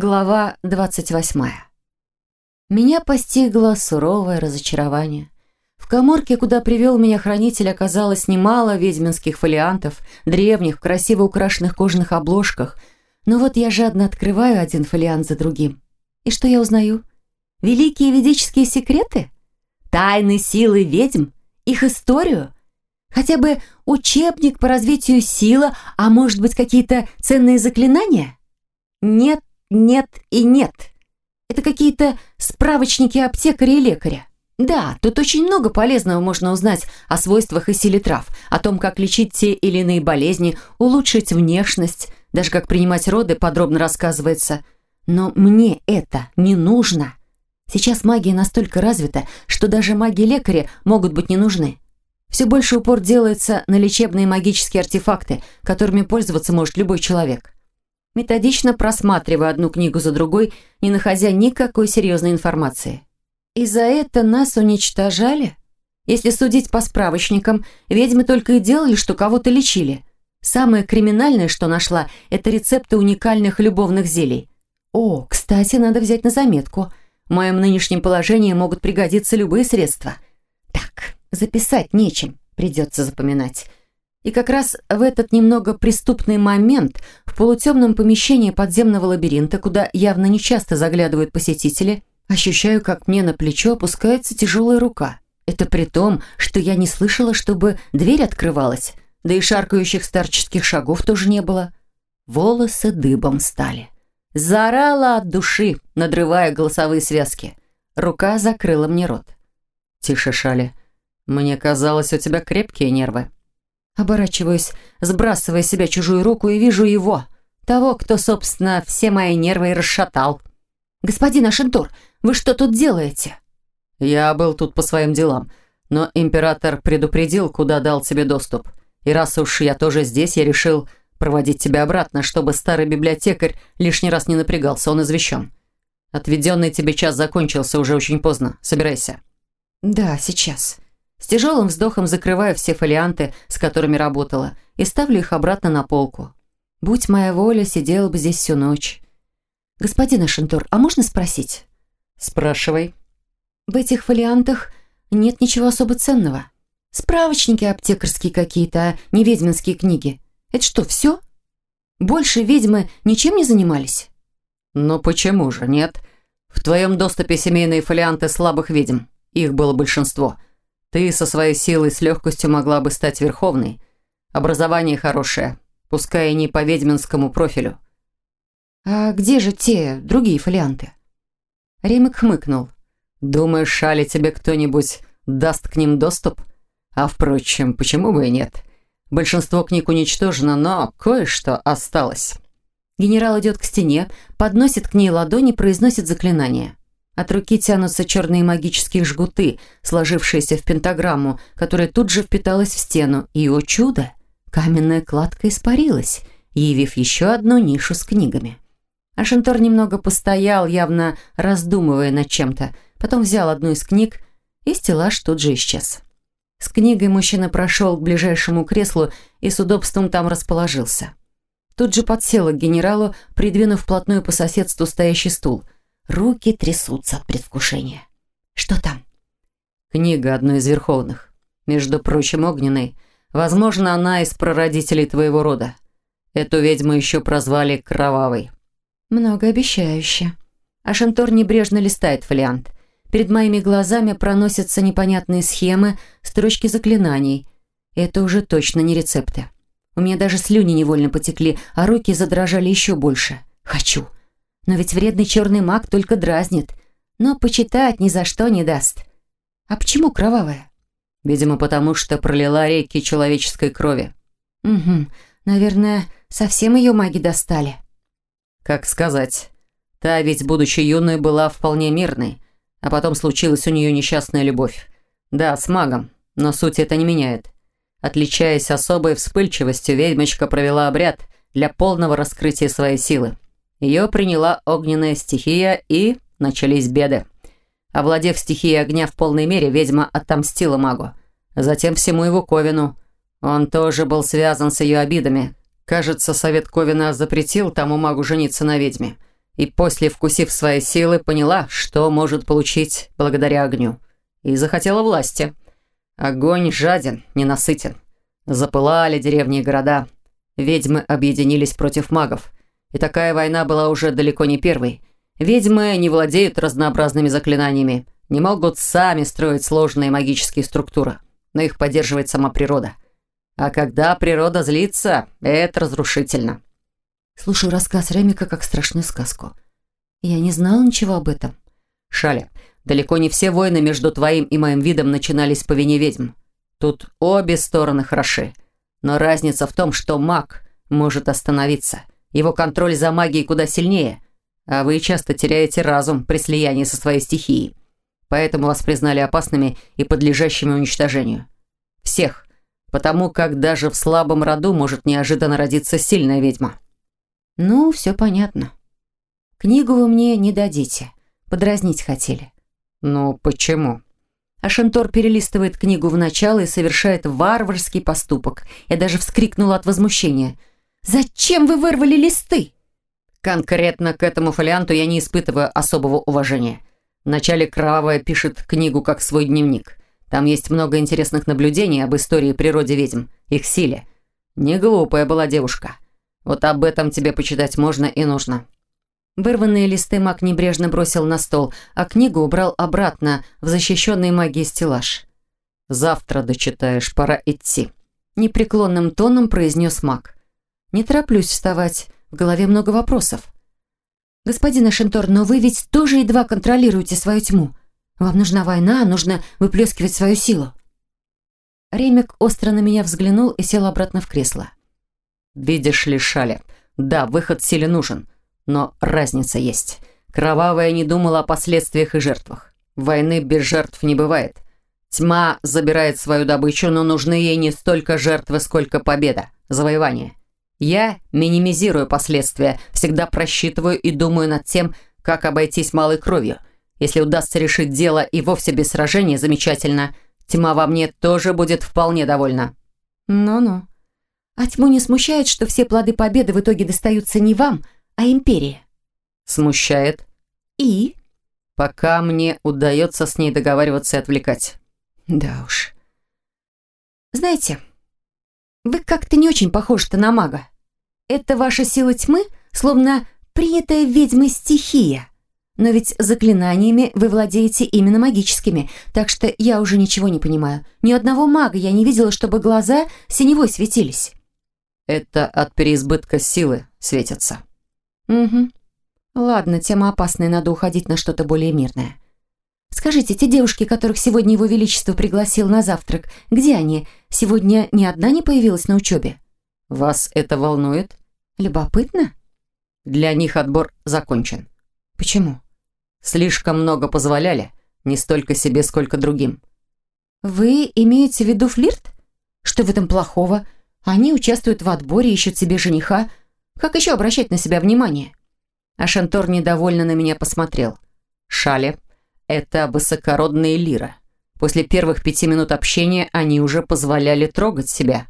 Глава 28. Меня постигло суровое разочарование. В коморке, куда привел меня хранитель, оказалось немало ведьминских фолиантов, древних, красиво украшенных кожаных обложках. Но вот я жадно открываю один фолиант за другим. И что я узнаю? Великие ведические секреты? Тайны силы ведьм? Их историю? Хотя бы учебник по развитию силы, а может быть какие-то ценные заклинания? Нет, нет и нет. Это какие-то справочники аптекаря и лекаря. Да, тут очень много полезного можно узнать о свойствах и силе трав, о том, как лечить те или иные болезни, улучшить внешность, даже как принимать роды подробно рассказывается. Но мне это не нужно. Сейчас магия настолько развита, что даже маги-лекари могут быть не нужны. Все больше упор делается на лечебные магические артефакты, которыми пользоваться может любой человек методично просматривая одну книгу за другой, не находя никакой серьезной информации. И за это нас уничтожали? Если судить по справочникам, ведьмы только и делали, что кого-то лечили. Самое криминальное, что нашла, это рецепты уникальных любовных зелий. О, кстати, надо взять на заметку. В моем нынешнем положении могут пригодиться любые средства. Так, записать нечем, придется запоминать. И как раз в этот немного преступный момент в полутемном помещении подземного лабиринта, куда явно нечасто заглядывают посетители, ощущаю, как мне на плечо опускается тяжелая рука. Это при том, что я не слышала, чтобы дверь открывалась, да и шаркающих старческих шагов тоже не было. Волосы дыбом стали. Заорала от души, надрывая голосовые связки. Рука закрыла мне рот. «Тише, Шали. Мне казалось, у тебя крепкие нервы». Оборачиваюсь, сбрасывая с себя чужую руку и вижу его, того, кто, собственно, все мои нервы и расшатал. «Господин Ашентур, вы что тут делаете?» «Я был тут по своим делам, но император предупредил, куда дал тебе доступ. И раз уж я тоже здесь, я решил проводить тебя обратно, чтобы старый библиотекарь лишний раз не напрягался, он извещен. Отведенный тебе час закончился уже очень поздно. Собирайся». «Да, сейчас». С тяжелым вздохом закрываю все фолианты, с которыми работала, и ставлю их обратно на полку. Будь моя воля, сидела бы здесь всю ночь. «Господин Ашентур, а можно спросить?» «Спрашивай». «В этих фолиантах нет ничего особо ценного. Справочники аптекарские какие-то, а не ведьминские книги. Это что, все? Больше ведьмы ничем не занимались?» «Ну почему же, нет? В твоем доступе семейные фолианты слабых ведьм. Их было большинство». Ты со своей силой с легкостью могла бы стать верховной. Образование хорошее, пускай и не по ведьминскому профилю». «А где же те другие фолианты?» Ремик хмыкнул. «Думаешь, Шали тебе кто-нибудь даст к ним доступ? А впрочем, почему бы и нет? Большинство книг уничтожено, но кое-что осталось». Генерал идет к стене, подносит к ней ладони, произносит заклинание. От руки тянутся черные магические жгуты, сложившиеся в пентаграмму, которая тут же впиталась в стену. И, о чудо, каменная кладка испарилась, явив еще одну нишу с книгами. Ашентор немного постоял, явно раздумывая над чем-то, потом взял одну из книг, и стеллаж тут же исчез. С книгой мужчина прошел к ближайшему креслу и с удобством там расположился. Тут же подсел к генералу, придвинув вплотную по соседству стоящий стул – Руки трясутся от предвкушения. Что там? Книга одной из верховных. Между прочим, огненной. Возможно, она из прародителей твоего рода. Эту ведьму еще прозвали Кровавой. Многообещающе. А Шантор небрежно листает фолиант. Перед моими глазами проносятся непонятные схемы, строчки заклинаний. Это уже точно не рецепты. У меня даже слюни невольно потекли, а руки задрожали еще больше. Хочу. Но ведь вредный черный маг только дразнит. Но почитать ни за что не даст. А почему кровавая? Видимо, потому что пролила реки человеческой крови. Угу. Наверное, совсем ее маги достали. Как сказать. Та ведь, будучи юной, была вполне мирной. А потом случилась у нее несчастная любовь. Да, с магом, но суть это не меняет. Отличаясь особой вспыльчивостью, ведьмочка провела обряд для полного раскрытия своей силы. Ее приняла огненная стихия, и начались беды. Овладев стихией огня в полной мере, ведьма отомстила магу. Затем всему его Ковину. Он тоже был связан с ее обидами. Кажется, совет Ковина запретил тому магу жениться на ведьме. и после, вкусив свои силы, поняла, что может получить благодаря огню. И захотела власти. Огонь жаден, ненасытен. Запылали деревни и города. Ведьмы объединились против магов. И такая война была уже далеко не первой. Ведьмы не владеют разнообразными заклинаниями, не могут сами строить сложные магические структуры, но их поддерживает сама природа. А когда природа злится, это разрушительно. Слушаю рассказ Ремика как страшную сказку. Я не знала ничего об этом. Шаля, далеко не все войны между твоим и моим видом начинались по вине ведьм. Тут обе стороны хороши. Но разница в том, что маг может остановиться. Его контроль за магией куда сильнее. А вы часто теряете разум при слиянии со своей стихией. Поэтому вас признали опасными и подлежащими уничтожению. Всех. Потому как даже в слабом роду может неожиданно родиться сильная ведьма. «Ну, все понятно. Книгу вы мне не дадите. Подразнить хотели». «Ну, почему?» Ашентор перелистывает книгу в начало и совершает варварский поступок. Я даже вскрикнула от возмущения. «Зачем вы вырвали листы?» Конкретно к этому фолианту я не испытываю особого уважения. Вначале Кровавая пишет книгу как свой дневник. Там есть много интересных наблюдений об истории и природе ведьм, их силе. Не глупая была девушка. Вот об этом тебе почитать можно и нужно». Вырванные листы маг небрежно бросил на стол, а книгу убрал обратно в защищенный магией стеллаж. «Завтра дочитаешь, пора идти», – непреклонным тоном произнес маг. «Не тороплюсь вставать, в голове много вопросов». «Господин Ашентор, но вы ведь тоже едва контролируете свою тьму. Вам нужна война, нужно выплескивать свою силу». Ремик остро на меня взглянул и сел обратно в кресло. «Видишь ли, Шаля, да, выход силе нужен, но разница есть. Кровавая не думала о последствиях и жертвах. Войны без жертв не бывает. Тьма забирает свою добычу, но нужны ей не столько жертвы, сколько победа, завоевание. Я минимизирую последствия, всегда просчитываю и думаю над тем, как обойтись малой кровью. Если удастся решить дело и вовсе без сражения, замечательно. Тьма во мне тоже будет вполне довольна. Ну-ну. А тьму не смущает, что все плоды победы в итоге достаются не вам, а империи? Смущает. И? Пока мне удается с ней договариваться и отвлекать. Да уж. Знаете, вы как-то не очень похожи-то на мага. Это ваша сила тьмы, словно принятая ведьмой стихия. Но ведь заклинаниями вы владеете именно магическими, так что я уже ничего не понимаю. Ни одного мага я не видела, чтобы глаза синевой светились. Это от переизбытка силы светятся. Угу. Ладно, тема опасная, надо уходить на что-то более мирное. Скажите, те девушки, которых сегодня его величество пригласил на завтрак, где они? Сегодня ни одна не появилась на учебе? Вас это волнует? Любопытно? Для них отбор закончен. Почему? Слишком много позволяли, не столько себе, сколько другим. Вы имеете в виду флирт? Что в этом плохого? Они участвуют в отборе, ищут себе жениха. Как еще обращать на себя внимание? А Шантор недовольно на меня посмотрел. Шали – это высокородные лира. После первых пяти минут общения они уже позволяли трогать себя.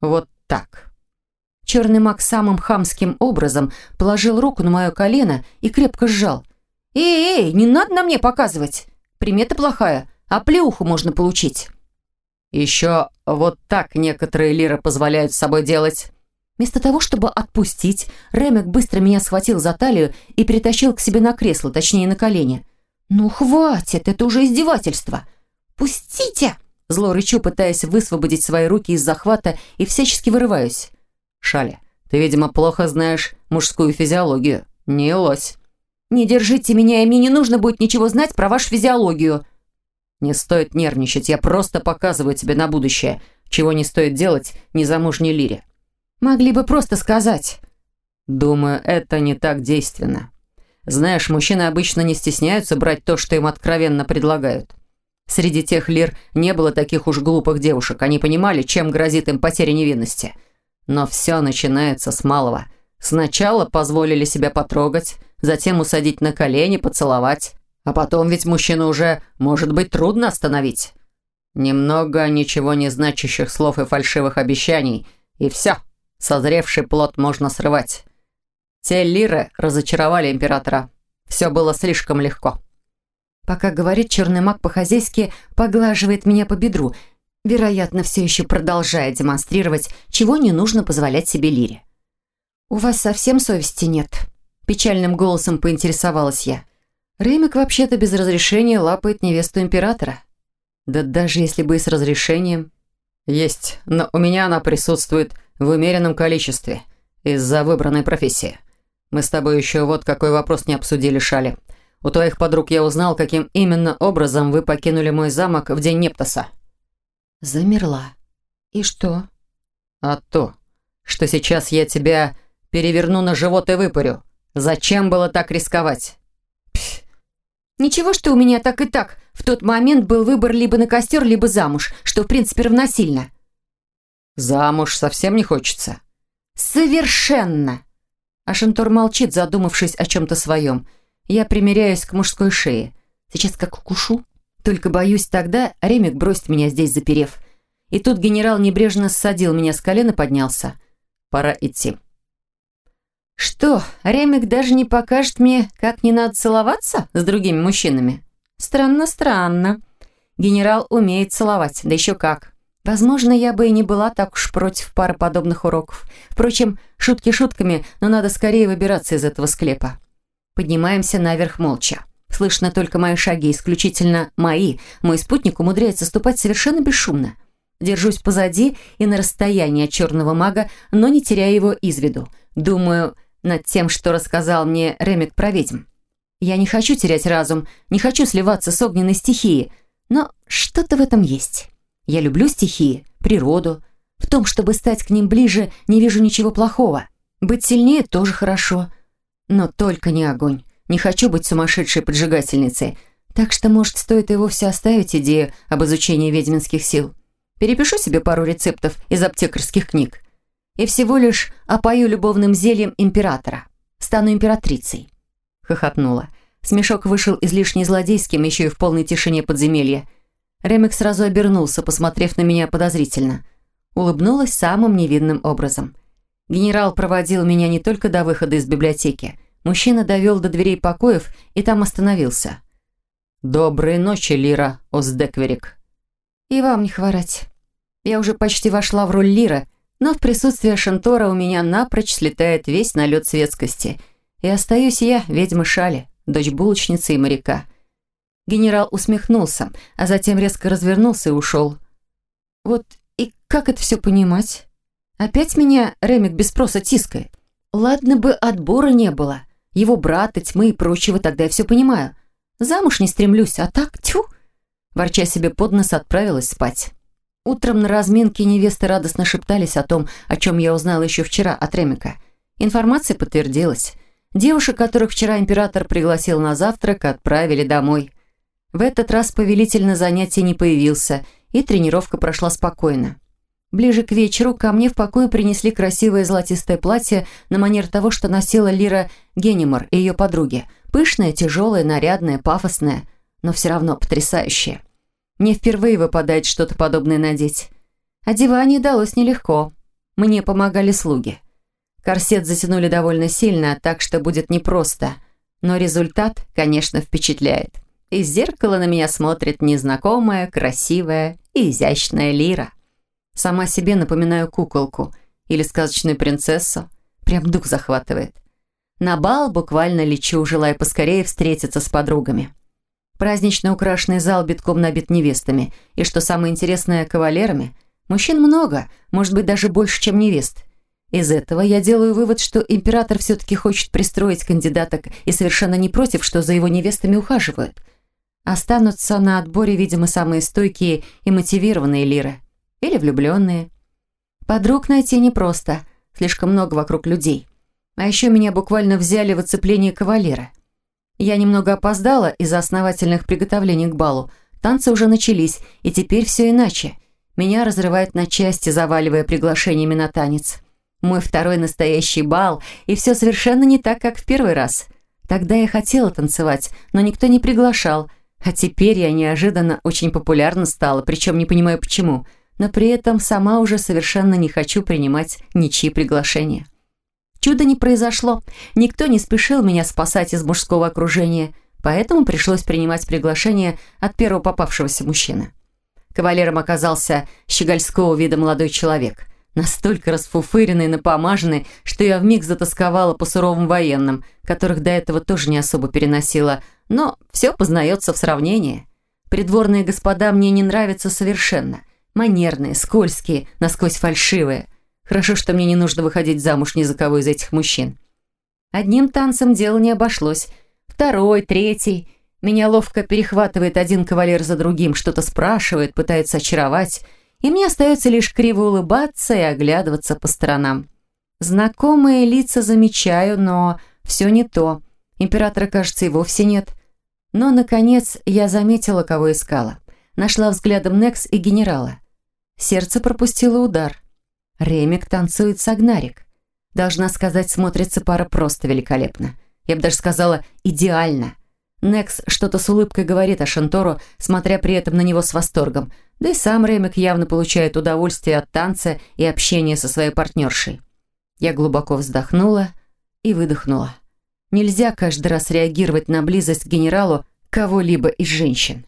Вот так. Черный маг самым хамским образом положил руку на мое колено и крепко сжал. «Эй, эй, не надо на мне показывать! Примета плохая, а плеуху можно получить». Еще вот так некоторые лиры позволяют с собой делать. Вместо того, чтобы отпустить, Ремек быстро меня схватил за талию и перетащил к себе на кресло, точнее на колени. «Ну хватит, это уже издевательство! Пустите!» Зло рычу, пытаясь высвободить свои руки из захвата и всячески вырываюсь. «Шаля, ты, видимо, плохо знаешь мужскую физиологию. Не лось». «Не держите меня, и мне не нужно будет ничего знать про вашу физиологию», «Не стоит нервничать, я просто показываю тебе на будущее, чего не стоит делать незамужней лире». «Могли бы просто сказать». «Думаю, это не так действенно. Знаешь, мужчины обычно не стесняются брать то, что им откровенно предлагают. Среди тех лир не было таких уж глупых девушек, они понимали, чем грозит им потеря невинности. Но все начинается с малого. Сначала позволили себя потрогать, затем усадить на колени, поцеловать». А потом ведь мужчину уже может быть трудно остановить. Немного ничего не значащих слов и фальшивых обещаний, и все, созревший плод можно срывать. Те лиры разочаровали императора. Все было слишком легко. Пока говорит, черный маг по-хозяйски поглаживает меня по бедру, вероятно, все еще продолжая демонстрировать, чего не нужно позволять себе лире. «У вас совсем совести нет?» Печальным голосом поинтересовалась я. Реймик вообще-то без разрешения лапает невесту императора. Да даже если бы и с разрешением. Есть, но у меня она присутствует в умеренном количестве из-за выбранной профессии. Мы с тобой еще вот какой вопрос не обсудили, Шали. У твоих подруг я узнал, каким именно образом вы покинули мой замок в день Нептоса. Замерла. И что? А то, что сейчас я тебя переверну на живот и выпарю. Зачем было так рисковать? Пф. Ничего, что у меня так и так. В тот момент был выбор либо на костер, либо замуж, что в принципе равносильно. Замуж совсем не хочется. Совершенно. Ашентор молчит, задумавшись о чем-то своем. Я примеряюсь к мужской шее. Сейчас как укушу. Только боюсь тогда, Ремик бросит меня здесь, заперев. И тут генерал небрежно ссадил меня с колена и поднялся. Пора идти. Что, Ремик даже не покажет мне, как не надо целоваться с другими мужчинами? Странно, странно. Генерал умеет целовать, да еще как. Возможно, я бы и не была так уж против пары подобных уроков. Впрочем, шутки шутками, но надо скорее выбираться из этого склепа. Поднимаемся наверх молча. Слышно только мои шаги, исключительно мои. Мой спутник умудряется ступать совершенно бесшумно. Держусь позади и на расстоянии от черного мага, но не теряя его из виду. Думаю над тем, что рассказал мне Ремик про ведьм. Я не хочу терять разум, не хочу сливаться с огненной стихией, но что-то в этом есть. Я люблю стихии, природу. В том, чтобы стать к ним ближе, не вижу ничего плохого. Быть сильнее тоже хорошо. Но только не огонь. Не хочу быть сумасшедшей поджигательницей. Так что, может, стоит и вовсе оставить идею об изучении ведьминских сил. Перепишу себе пару рецептов из аптекарских книг и всего лишь опою любовным зельем императора. Стану императрицей». Хохотнула. Смешок вышел излишне злодейским, еще и в полной тишине подземелья. Ремик сразу обернулся, посмотрев на меня подозрительно. Улыбнулась самым невинным образом. Генерал проводил меня не только до выхода из библиотеки. Мужчина довел до дверей покоев и там остановился. «Доброй ночи, Лира Оздекверик». «И вам не хворать. Я уже почти вошла в роль Лира, но в присутствии Шантора у меня напрочь слетает весь налет светскости. И остаюсь я, ведьма Шали, дочь булочницы и моряка. Генерал усмехнулся, а затем резко развернулся и ушел. Вот и как это все понимать? Опять меня Ремик без спроса тискает. Ладно бы отбора не было. Его брата, тьмы и прочего, тогда я все понимаю. Замуж не стремлюсь, а так, тьфу. Ворча себе под нос, отправилась спать. Утром на разминке невесты радостно шептались о том, о чем я узнала еще вчера от Ремика. Информация подтвердилась. Девушек, которых вчера император пригласил на завтрак, отправили домой. В этот раз повелитель на занятии не появился, и тренировка прошла спокойно. Ближе к вечеру ко мне в покое принесли красивое золотистое платье на манер того, что носила Лира Генемор и ее подруги. Пышное, тяжелое, нарядное, пафосное, но все равно потрясающее. Мне впервые выпадает что-то подобное надеть. Одевание далось нелегко. Мне помогали слуги. Корсет затянули довольно сильно, так что будет непросто. Но результат, конечно, впечатляет. Из зеркала на меня смотрит незнакомая, красивая и изящная лира. Сама себе напоминаю куколку или сказочную принцессу. Прям дух захватывает. На бал буквально лечу, желая поскорее встретиться с подругами. Празднично украшенный зал битком набит невестами. И что самое интересное, кавалерами. Мужчин много, может быть, даже больше, чем невест. Из этого я делаю вывод, что император все-таки хочет пристроить кандидаток и совершенно не против, что за его невестами ухаживают. Останутся на отборе, видимо, самые стойкие и мотивированные лиры. Или влюбленные. Подруг найти непросто. Слишком много вокруг людей. А еще меня буквально взяли в оцепление кавалера – я немного опоздала из-за основательных приготовлений к балу. Танцы уже начались, и теперь все иначе. Меня разрывает на части, заваливая приглашениями на танец. Мой второй настоящий бал, и все совершенно не так, как в первый раз. Тогда я хотела танцевать, но никто не приглашал. А теперь я неожиданно очень популярна стала, причем не понимаю почему. Но при этом сама уже совершенно не хочу принимать ничьи приглашения. Чуда не произошло. Никто не спешил меня спасать из мужского окружения, поэтому пришлось принимать приглашение от первого попавшегося мужчины. Кавалером оказался щегольского вида молодой человек, настолько расфуфыренный и напомаженный, что я вмиг затасковала по суровым военным, которых до этого тоже не особо переносила, но все познается в сравнении. Придворные господа мне не нравятся совершенно. Манерные, скользкие, насквозь фальшивые. Хорошо, что мне не нужно выходить замуж ни за кого из этих мужчин. Одним танцем дело не обошлось. Второй, третий. Меня ловко перехватывает один кавалер за другим, что-то спрашивает, пытается очаровать. И мне остается лишь криво улыбаться и оглядываться по сторонам. Знакомые лица замечаю, но все не то. Императора, кажется, и вовсе нет. Но, наконец, я заметила, кого искала. Нашла взглядом Некс и генерала. Сердце пропустило удар. Ремик танцует с Агнарик. Должна сказать, смотрится пара просто великолепно. Я бы даже сказала, идеально. Некс что-то с улыбкой говорит о Шантору, смотря при этом на него с восторгом. Да и сам Ремик явно получает удовольствие от танца и общения со своей партнершей. Я глубоко вздохнула и выдохнула. Нельзя каждый раз реагировать на близость к генералу кого-либо из женщин.